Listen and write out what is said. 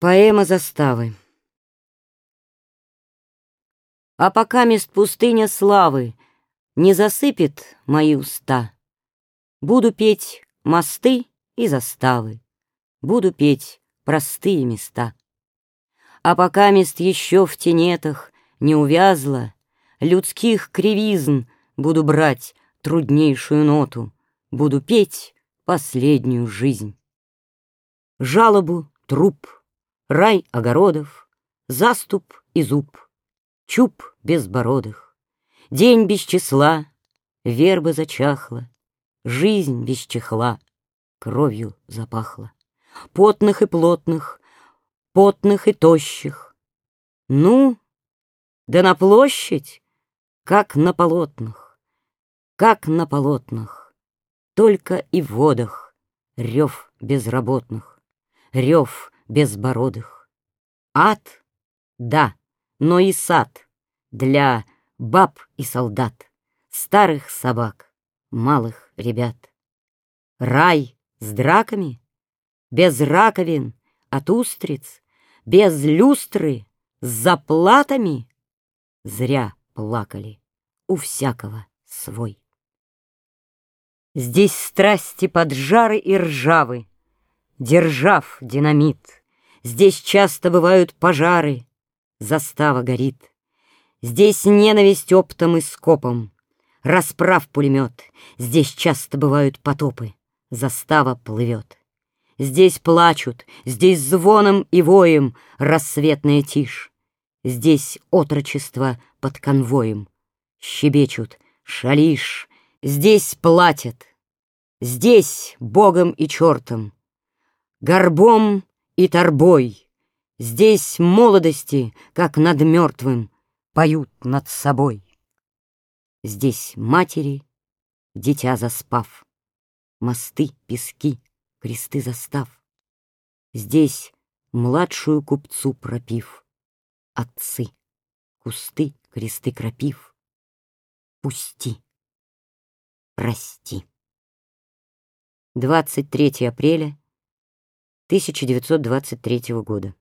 Поэма заставы А пока мест пустыня славы Не засыпет мои уста, Буду петь мосты и заставы, Буду петь простые места. А пока мест еще в тенетах Не увязла, людских кривизн Буду брать труднейшую ноту, Буду петь последнюю жизнь. Жалобу труп — Рай огородов, заступ и зуб, Чуб безбородых, день без числа, Верба зачахла, жизнь без чехла, Кровью запахла. Потных и плотных, потных и тощих. Ну, да на площадь, как на полотнах, Как на полотнах, только и в водах Рев безработных, рев безбородых. Ад? Да, но и сад для баб и солдат, старых собак, малых ребят. Рай с драками, без раковин, от устриц, без люстры, с заплатами. Зря плакали, у всякого свой. Здесь страсти поджары и ржавы, Держав динамит — Здесь часто бывают пожары, застава горит. Здесь ненависть оптом и скопом, расправ пулемет. Здесь часто бывают потопы, застава плывет. Здесь плачут, здесь звоном и воем рассветная тишь. Здесь отрочество под конвоем, щебечут, шалиш. Здесь платят, здесь богом и чертом, горбом и торбой. Здесь молодости, как над мертвым, поют над собой. Здесь матери, дитя заспав, мосты, пески, кресты застав. Здесь младшую купцу пропив, отцы, кусты, кресты крапив. Пусти, прости. 23 апреля 1923 года.